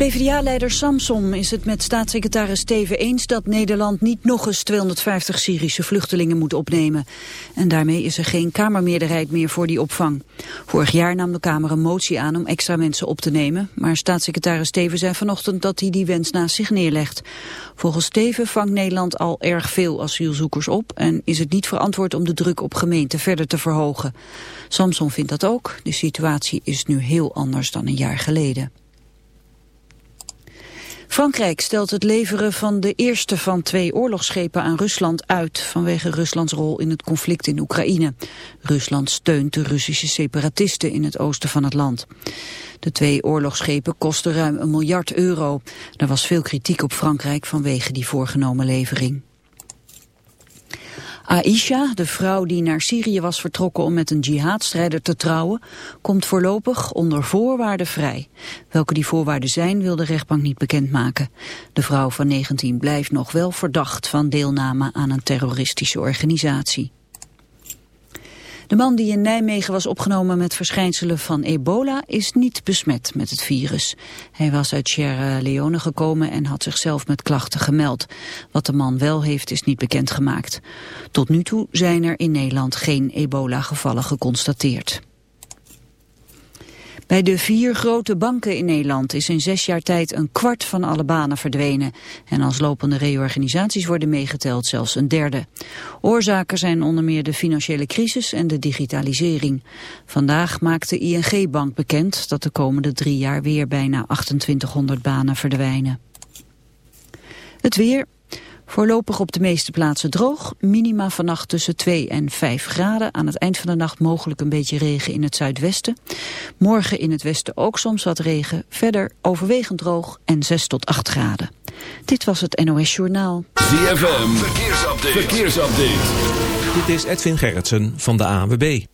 PvdA-leider Samson is het met staatssecretaris Steven eens dat Nederland niet nog eens 250 Syrische vluchtelingen moet opnemen. En daarmee is er geen Kamermeerderheid meer voor die opvang. Vorig jaar nam de Kamer een motie aan om extra mensen op te nemen, maar staatssecretaris Steven zei vanochtend dat hij die wens naast zich neerlegt. Volgens Steven vangt Nederland al erg veel asielzoekers op en is het niet verantwoord om de druk op gemeenten verder te verhogen. Samson vindt dat ook. De situatie is nu heel anders dan een jaar geleden. Frankrijk stelt het leveren van de eerste van twee oorlogsschepen aan Rusland uit vanwege Ruslands rol in het conflict in Oekraïne. Rusland steunt de Russische separatisten in het oosten van het land. De twee oorlogsschepen kosten ruim een miljard euro. Er was veel kritiek op Frankrijk vanwege die voorgenomen levering. Aisha, de vrouw die naar Syrië was vertrokken om met een jihadstrijder te trouwen, komt voorlopig onder voorwaarden vrij. Welke die voorwaarden zijn wil de rechtbank niet bekendmaken. De vrouw van 19 blijft nog wel verdacht van deelname aan een terroristische organisatie. De man die in Nijmegen was opgenomen met verschijnselen van ebola is niet besmet met het virus. Hij was uit Sierra Leone gekomen en had zichzelf met klachten gemeld. Wat de man wel heeft is niet bekendgemaakt. Tot nu toe zijn er in Nederland geen ebola-gevallen geconstateerd. Bij de vier grote banken in Nederland is in zes jaar tijd een kwart van alle banen verdwenen. En als lopende reorganisaties worden meegeteld zelfs een derde. Oorzaken zijn onder meer de financiële crisis en de digitalisering. Vandaag maakt de ING-bank bekend dat de komende drie jaar weer bijna 2800 banen verdwijnen. Het weer, Voorlopig op de meeste plaatsen droog. Minima vannacht tussen 2 en 5 graden. Aan het eind van de nacht mogelijk een beetje regen in het zuidwesten. Morgen in het westen ook soms wat regen. Verder overwegend droog en 6 tot 8 graden. Dit was het NOS Journaal. ZFM, verkeersupdate. verkeersupdate. Dit is Edwin Gerritsen van de ANWB.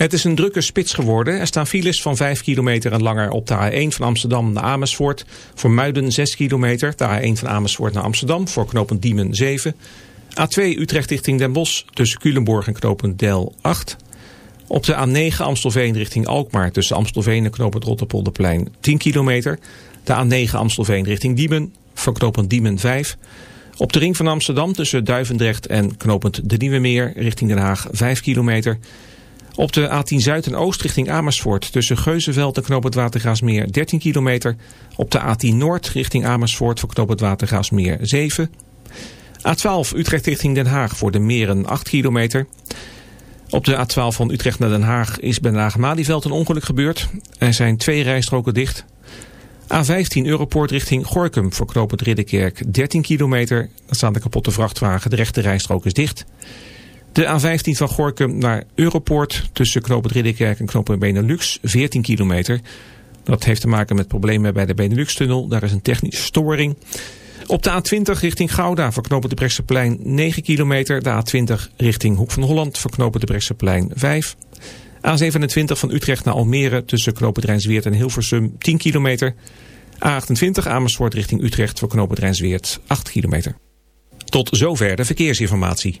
Het is een drukke spits geworden. Er staan files van 5 kilometer en langer op de A1 van Amsterdam naar Amersfoort. Voor Muiden 6 kilometer. De A1 van Amersfoort naar Amsterdam. Voor knooppunt Diemen 7. A2 Utrecht richting Den Bosch. Tussen Culemborg en knooppunt Del 8. Op de A9 Amstelveen richting Alkmaar. Tussen Amstelveen en knooppunt Rotterpolderplein 10 kilometer. De A9 Amstelveen richting Diemen. Voor knooppunt Diemen 5. Op de ring van Amsterdam tussen Duivendrecht en knooppunt De Nieuwe Meer richting Den Haag 5 kilometer. Op de A10 Zuid en Oost richting Amersfoort tussen Geuzenveld en Knoop het Watergaasmeer 13 kilometer. Op de A10 Noord richting Amersfoort voor Knoop het Watergaasmeer 7. A12 Utrecht richting Den Haag voor de Meren 8 kilometer. Op de A12 van Utrecht naar Den Haag is bij Laag-Malieveld een ongeluk gebeurd. Er zijn twee rijstroken dicht. A15 Europoort richting Gorkum voor knooppunt Ridderkerk 13 kilometer. Dan staan de kapotte vrachtwagen, de rechte rijstrook is dicht. De A15 van Gorkum naar Europoort tussen knooppunt Ridderkerk en knooppunt Benelux 14 kilometer. Dat heeft te maken met problemen bij de Benelux-tunnel. Daar is een technische storing. Op de A20 richting Gouda verknopen de Brechtseplein 9 kilometer. De A20 richting Hoek van Holland verknopen de Brechtseplein 5. A27 van Utrecht naar Almere tussen knooppunt Rijnsweert en Hilversum 10 kilometer. A28 Amersfoort richting Utrecht voor Rijnsweert 8 kilometer. Tot zover de verkeersinformatie.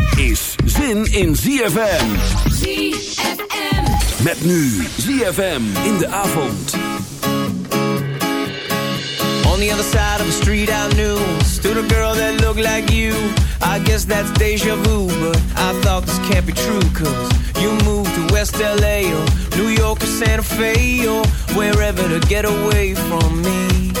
Is zin in ZFM. ZFM. Met nu ZFM in de avond. On the other side of the street I knew Stood a girl that looked like you I guess that's deja vu But I thought this can't be true Cause you moved to West LA Or New York or Santa Fe Or wherever to get away from me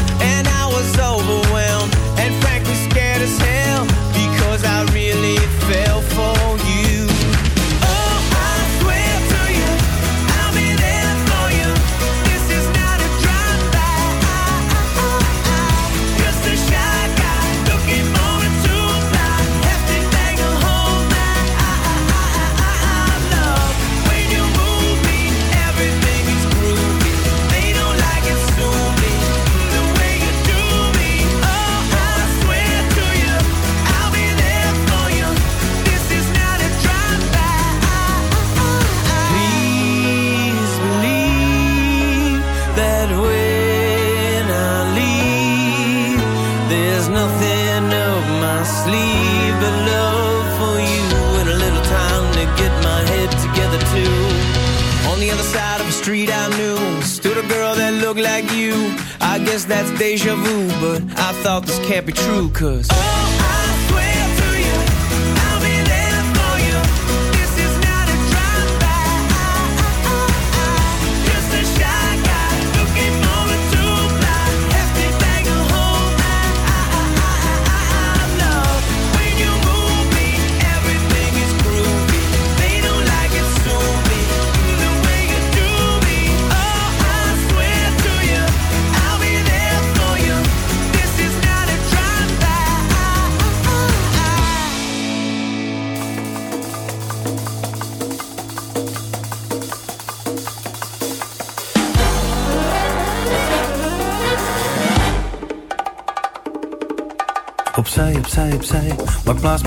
Cause.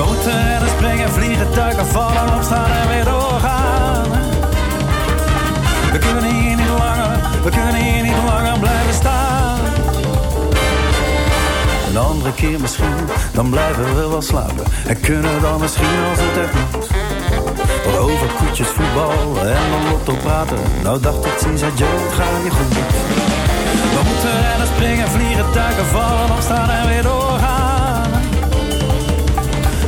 We moeten en springen, vliegen, duiken, vallen, opstaan en weer doorgaan. We kunnen hier niet langer, we kunnen hier niet langer blijven staan. Een andere keer misschien, dan blijven we wel slapen. En kunnen dan misschien als het echt moet. Over koetjes, voetbal en dan lotto praten. Nou dacht ik, sinds zei Joe, het gaat niet goed. We moeten rennen, springen, vliegen, duiken, vallen, opstaan en weer doorgaan.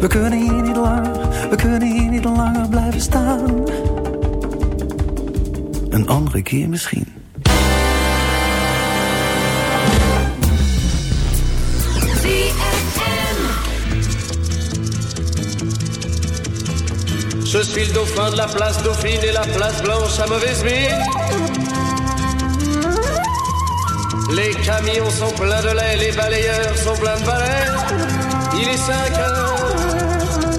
We kunnen hier niet langer, we kunnen hier niet langer blijven staan. Een andere keer misschien. Je suis le dauphin de la place Dauphine et la place Blanche à mauvaise mine. Les camions sont pleins de lait, les balayeurs sont pleins de balais. Il est 5 heures,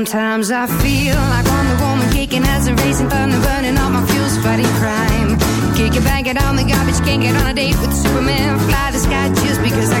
Sometimes I feel like I'm the woman kicking as a racing thunder, burning all my fuels, fighting crime. Kick it, bang it on the garbage, can't get on a date with Superman, fly the sky just because I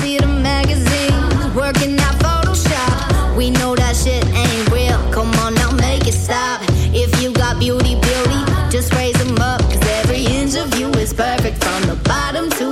see the working out Photoshop. We know that shit ain't real. Come on now, make it stop. If you got beauty, beauty, just every inch of you is perfect from the bottom to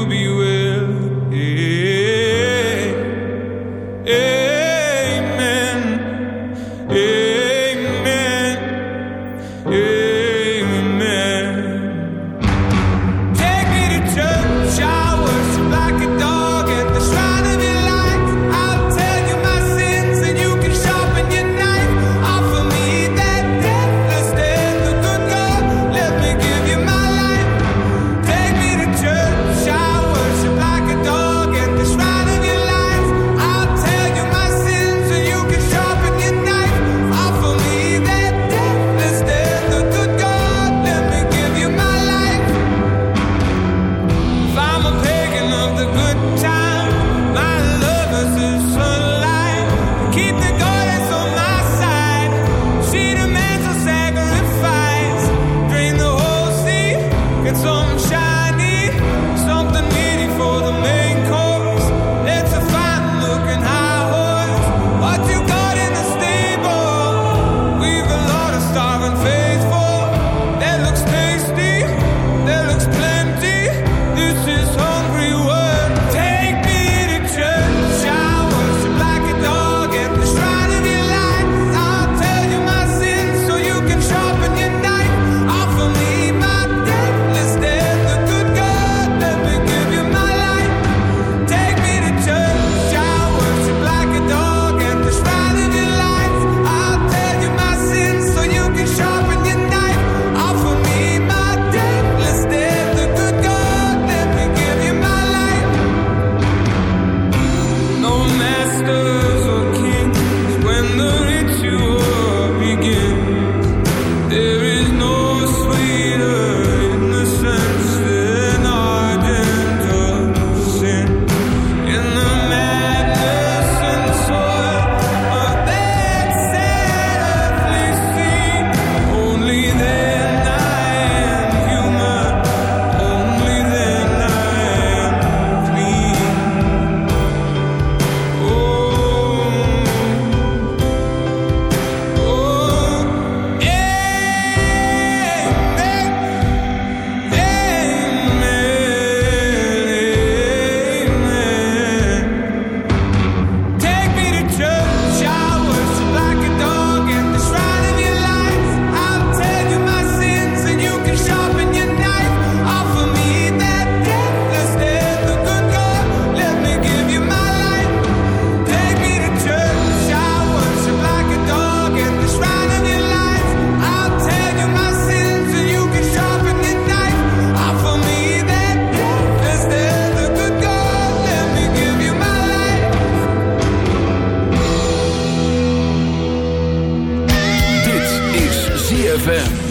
ZFM.